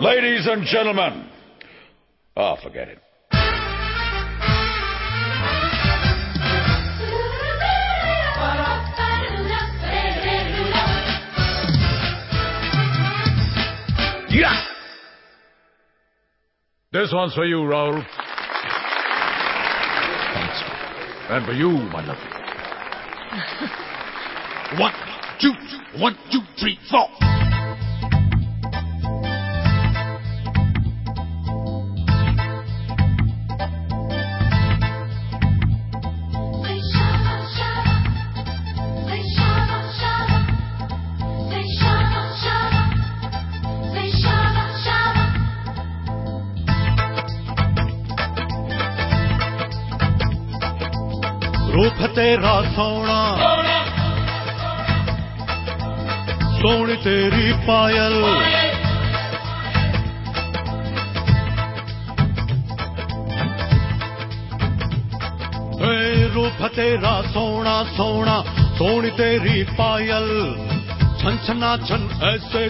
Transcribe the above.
Ladies and gentlemen. Oh, forget it. Yeah! This one's for you, Raoul. Thanks. And for you, my lovely. One, two, one, two, three, four. रूप तेरा सोना सोनी तेरी पायल रूप तेरा सोना सोना सोनी तेरी पायल छन छना छन ऐसे